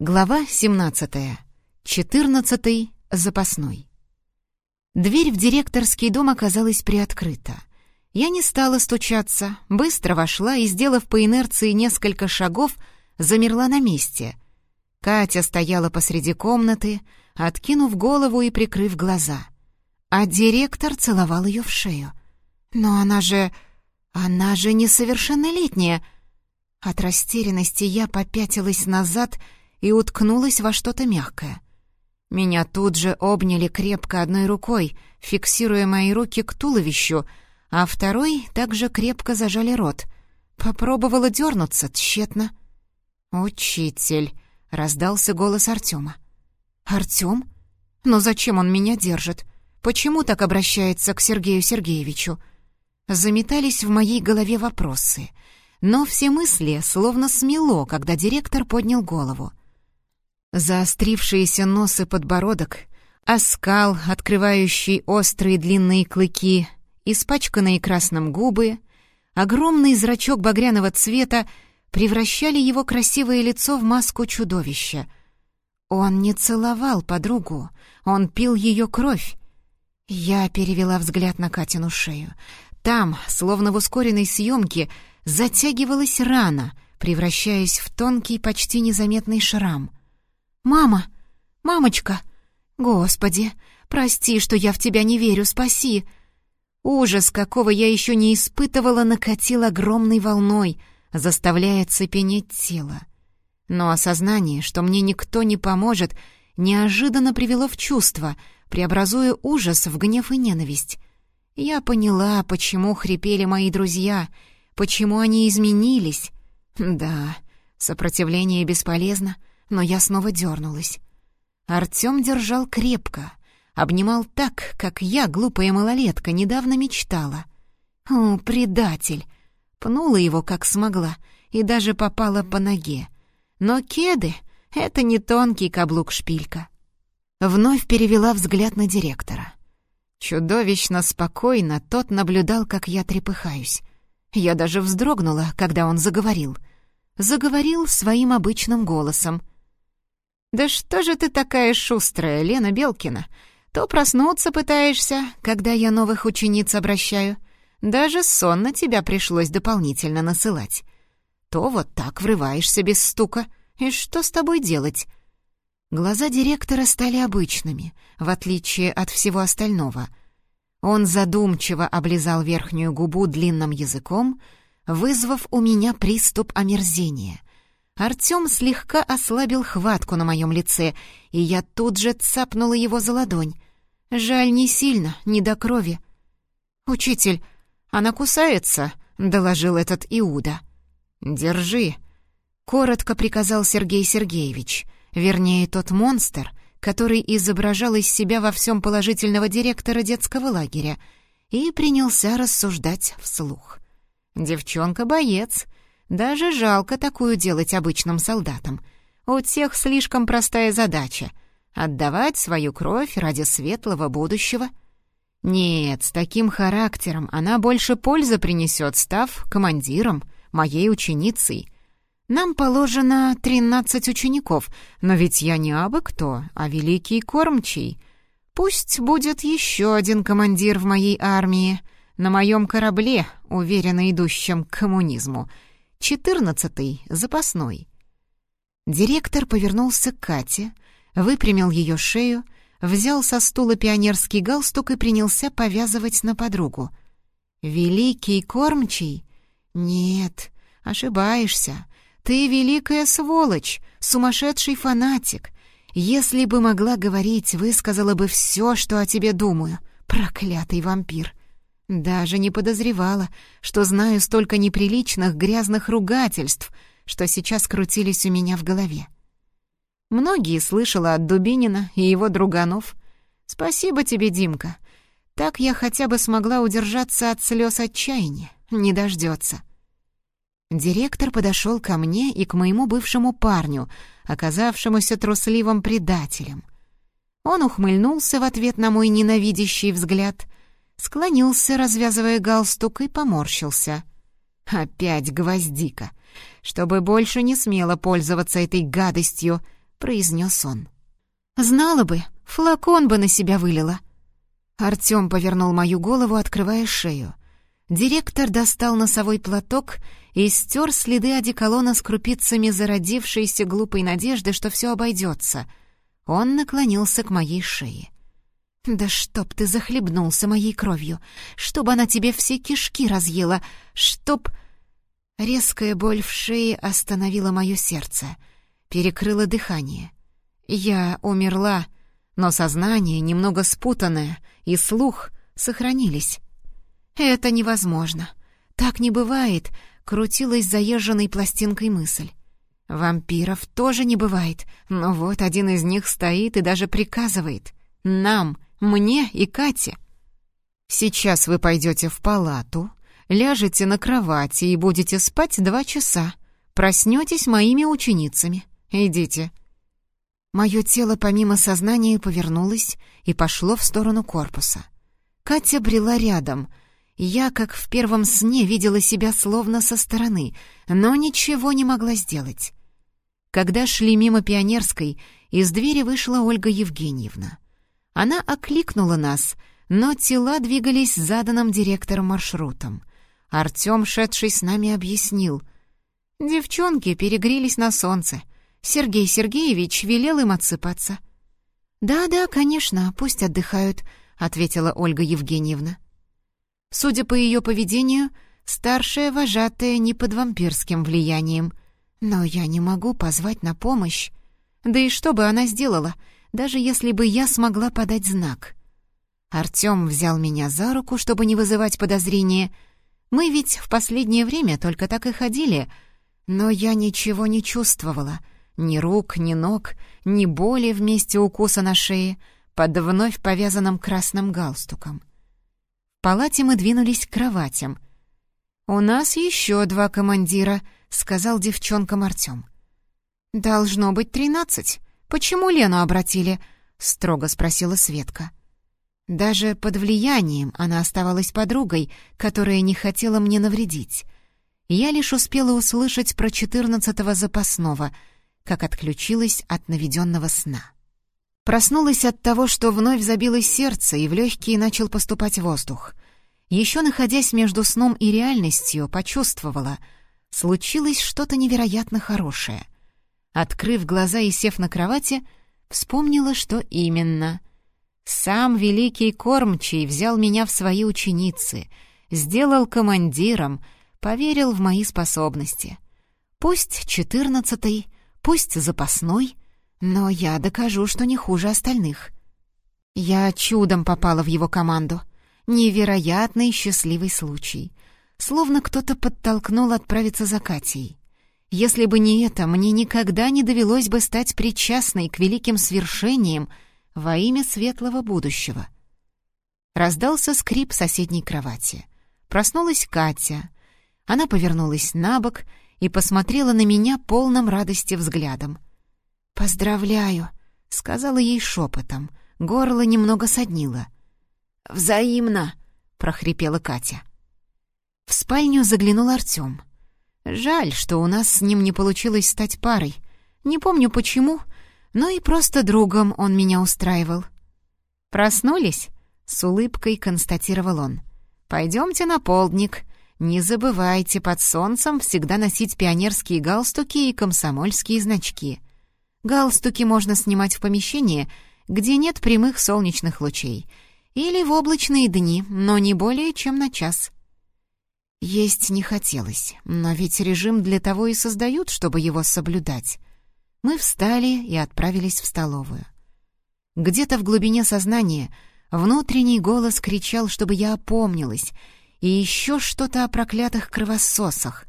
Глава 17. 14. Запасной. Дверь в директорский дом оказалась приоткрыта. Я не стала стучаться, быстро вошла и, сделав по инерции несколько шагов, замерла на месте. Катя стояла посреди комнаты, откинув голову и прикрыв глаза. А директор целовал ее в шею. «Но она же... она же несовершеннолетняя!» От растерянности я попятилась назад и уткнулась во что-то мягкое. Меня тут же обняли крепко одной рукой, фиксируя мои руки к туловищу, а второй также крепко зажали рот. Попробовала дернуться, тщетно. «Учитель», — раздался голос Артема. «Артем? Но зачем он меня держит? Почему так обращается к Сергею Сергеевичу?» Заметались в моей голове вопросы, но все мысли словно смело, когда директор поднял голову. Заострившиеся нос и подбородок, оскал, открывающий острые длинные клыки, испачканные красным губы, огромный зрачок багряного цвета превращали его красивое лицо в маску чудовища. Он не целовал подругу, он пил ее кровь. Я перевела взгляд на Катину шею. Там, словно в ускоренной съемке, затягивалась рана, превращаясь в тонкий, почти незаметный шрам — «Мама! Мамочка! Господи, прости, что я в тебя не верю, спаси!» Ужас, какого я еще не испытывала, накатил огромной волной, заставляя цепенеть тело. Но осознание, что мне никто не поможет, неожиданно привело в чувство, преобразуя ужас в гнев и ненависть. Я поняла, почему хрипели мои друзья, почему они изменились. Да, сопротивление бесполезно — но я снова дернулась. Артем держал крепко, обнимал так, как я, глупая малолетка, недавно мечтала. О, предатель! Пнула его, как смогла, и даже попала по ноге. Но кеды — это не тонкий каблук-шпилька. Вновь перевела взгляд на директора. Чудовищно спокойно тот наблюдал, как я трепыхаюсь. Я даже вздрогнула, когда он заговорил. Заговорил своим обычным голосом — «Да что же ты такая шустрая, Лена Белкина? То проснуться пытаешься, когда я новых учениц обращаю. Даже сон на тебя пришлось дополнительно насылать. То вот так врываешься без стука. И что с тобой делать?» Глаза директора стали обычными, в отличие от всего остального. Он задумчиво облизал верхнюю губу длинным языком, вызвав у меня приступ омерзения. Артем слегка ослабил хватку на моем лице, и я тут же цапнула его за ладонь. Жаль, не сильно, не до крови. «Учитель, она кусается», — доложил этот Иуда. «Держи», — коротко приказал Сергей Сергеевич, вернее, тот монстр, который изображал из себя во всем положительного директора детского лагеря, и принялся рассуждать вслух. «Девчонка боец, даже жалко такую делать обычным солдатам. У тех слишком простая задача — отдавать свою кровь ради светлого будущего. Нет, с таким характером она больше пользы принесет, став командиром, моей ученицей. Нам положено тринадцать учеников, но ведь я не абы кто, а великий кормчий. Пусть будет еще один командир в моей армии, на моем корабле, уверенно идущем к коммунизму — Четырнадцатый, запасной. Директор повернулся к Кате, выпрямил ее шею, взял со стула пионерский галстук и принялся повязывать на подругу. «Великий кормчий? Нет, ошибаешься. Ты великая сволочь, сумасшедший фанатик. Если бы могла говорить, высказала бы все, что о тебе думаю. Проклятый вампир!» Даже не подозревала, что знаю столько неприличных грязных ругательств, что сейчас крутились у меня в голове. Многие слышала от Дубинина и его друганов. «Спасибо тебе, Димка. Так я хотя бы смогла удержаться от слез отчаяния. Не дождется». Директор подошел ко мне и к моему бывшему парню, оказавшемуся трусливым предателем. Он ухмыльнулся в ответ на мой ненавидящий взгляд — склонился, развязывая галстук, и поморщился. «Опять гвоздика! Чтобы больше не смело пользоваться этой гадостью!» — произнес он. «Знала бы, флакон бы на себя вылила». Артём повернул мою голову, открывая шею. Директор достал носовой платок и стер следы одеколона с крупицами зародившейся глупой надежды, что все обойдется. Он наклонился к моей шее. «Да чтоб ты захлебнулся моей кровью! Чтоб она тебе все кишки разъела! Чтоб...» Резкая боль в шее остановила мое сердце, перекрыла дыхание. Я умерла, но сознание, немного спутанное, и слух сохранились. «Это невозможно. Так не бывает», — крутилась заезженной пластинкой мысль. «Вампиров тоже не бывает, но вот один из них стоит и даже приказывает. Нам, мне и Кате. Сейчас вы пойдете в палату, ляжете на кровати и будете спать два часа. Проснетесь моими ученицами. Идите». Мое тело помимо сознания повернулось и пошло в сторону корпуса. Катя брела рядом. Я, как в первом сне, видела себя словно со стороны, но ничего не могла сделать. Когда шли мимо Пионерской, из двери вышла Ольга Евгеньевна. Она окликнула нас, но тела двигались заданным директором маршрутом. Артем, шедший с нами, объяснил. «Девчонки перегрелись на солнце. Сергей Сергеевич велел им отсыпаться». «Да-да, конечно, пусть отдыхают», — ответила Ольга Евгеньевна. Судя по ее поведению, старшая вожатая не под вампирским влиянием. Но я не могу позвать на помощь. Да и что бы она сделала — даже если бы я смогла подать знак. Артём взял меня за руку, чтобы не вызывать подозрения. Мы ведь в последнее время только так и ходили, но я ничего не чувствовала. Ни рук, ни ног, ни боли вместе укуса на шее под вновь повязанным красным галстуком. В палате мы двинулись к кроватям. «У нас еще два командира», — сказал девчонкам Артём. «Должно быть тринадцать», «Почему Лену обратили?» — строго спросила Светка. Даже под влиянием она оставалась подругой, которая не хотела мне навредить. Я лишь успела услышать про четырнадцатого запасного, как отключилась от наведенного сна. Проснулась от того, что вновь забилось сердце, и в легкие начал поступать воздух. Еще находясь между сном и реальностью, почувствовала — случилось что-то невероятно хорошее — Открыв глаза и сев на кровати, вспомнила, что именно. Сам великий кормчий взял меня в свои ученицы, сделал командиром, поверил в мои способности. Пусть четырнадцатый, пусть запасной, но я докажу, что не хуже остальных. Я чудом попала в его команду. Невероятный счастливый случай. Словно кто-то подтолкнул отправиться за Катей. Если бы не это, мне никогда не довелось бы стать причастной к великим свершениям во имя светлого будущего. Раздался скрип соседней кровати. Проснулась Катя. Она повернулась на бок и посмотрела на меня полным радости взглядом. «Поздравляю», — сказала ей шепотом. Горло немного соднило. «Взаимно», — прохрипела Катя. В спальню заглянул Артем. Жаль, что у нас с ним не получилось стать парой. Не помню почему, но и просто другом он меня устраивал. «Проснулись?» — с улыбкой констатировал он. «Пойдемте на полдник. Не забывайте под солнцем всегда носить пионерские галстуки и комсомольские значки. Галстуки можно снимать в помещении, где нет прямых солнечных лучей, или в облачные дни, но не более чем на час. Есть не хотелось, но ведь режим для того и создают, чтобы его соблюдать. Мы встали и отправились в столовую. Где-то в глубине сознания внутренний голос кричал, чтобы я опомнилась, и еще что-то о проклятых кровососах.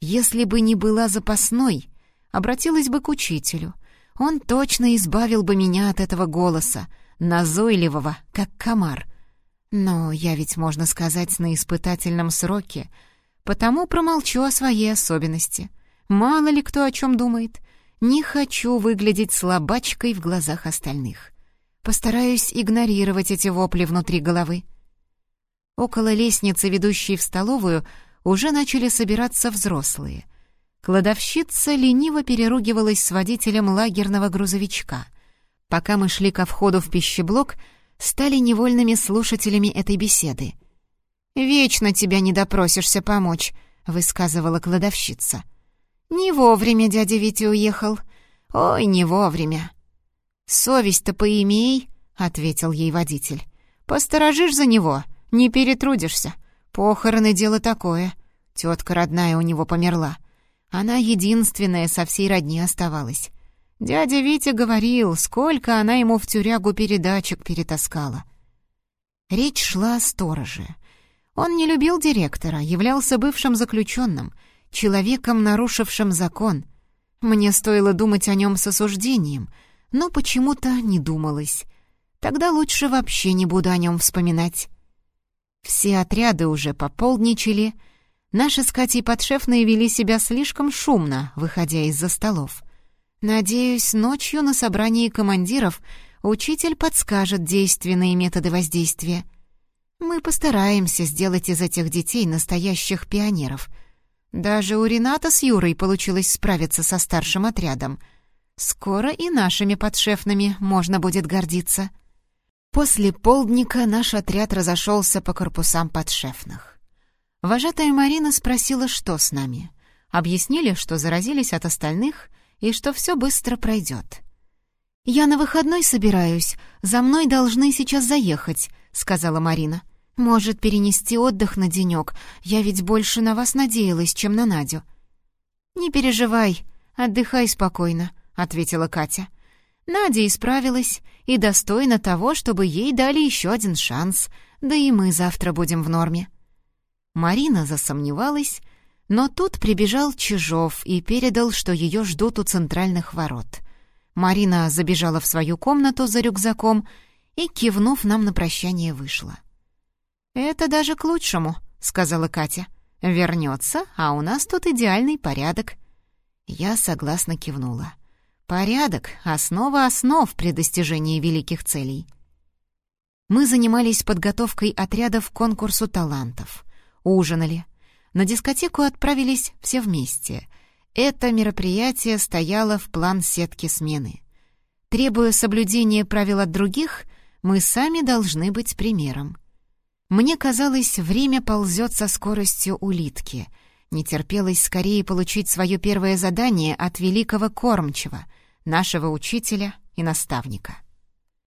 Если бы не была запасной, обратилась бы к учителю. Он точно избавил бы меня от этого голоса, назойливого, как комар — но я ведь, можно сказать, на испытательном сроке, потому промолчу о своей особенности. Мало ли кто о чем думает. Не хочу выглядеть слабачкой в глазах остальных. Постараюсь игнорировать эти вопли внутри головы. Около лестницы, ведущей в столовую, уже начали собираться взрослые. Кладовщица лениво переругивалась с водителем лагерного грузовичка. Пока мы шли ко входу в пищеблок, стали невольными слушателями этой беседы. «Вечно тебя не допросишься помочь», — высказывала кладовщица. «Не вовремя дядя Витя уехал. Ой, не вовремя». «Совесть-то поимей», — ответил ей водитель. «Посторожишь за него, не перетрудишься. Похороны — дело такое. Тетка родная у него померла. Она единственная со всей родни оставалась. Дядя Витя говорил, сколько она ему в тюрягу передачек перетаскала. Речь шла о стороже. Он не любил директора, являлся бывшим заключенным, человеком, нарушившим закон. Мне стоило думать о нем с осуждением, но почему-то не думалось. Тогда лучше вообще не буду о нем вспоминать. Все отряды уже пополдничали — Наши с Катей подшефные вели себя слишком шумно, выходя из-за столов. Надеюсь, ночью на собрании командиров учитель подскажет действенные методы воздействия. Мы постараемся сделать из этих детей настоящих пионеров. Даже у Рената с Юрой получилось справиться со старшим отрядом. Скоро и нашими подшефными можно будет гордиться. После полдника наш отряд разошелся по корпусам подшефных. Вожатая Марина спросила, что с нами. Объяснили, что заразились от остальных и что все быстро пройдет. «Я на выходной собираюсь, за мной должны сейчас заехать», — сказала Марина. «Может, перенести отдых на денек? Я ведь больше на вас надеялась, чем на Надю». «Не переживай, отдыхай спокойно», — ответила Катя. Надя исправилась и достойна того, чтобы ей дали еще один шанс, да и мы завтра будем в норме. Марина засомневалась, но тут прибежал Чижов и передал, что ее ждут у центральных ворот. Марина забежала в свою комнату за рюкзаком и, кивнув нам на прощание, вышла. «Это даже к лучшему», — сказала Катя. «Вернется, а у нас тут идеальный порядок». Я согласно кивнула. «Порядок — основа основ при достижении великих целей». Мы занимались подготовкой отрядов к конкурсу талантов — ужинали. На дискотеку отправились все вместе. Это мероприятие стояло в план сетки смены. Требуя соблюдения правил от других, мы сами должны быть примером. Мне казалось, время ползет со скоростью улитки. Не терпелось скорее получить свое первое задание от великого кормчего, нашего учителя и наставника.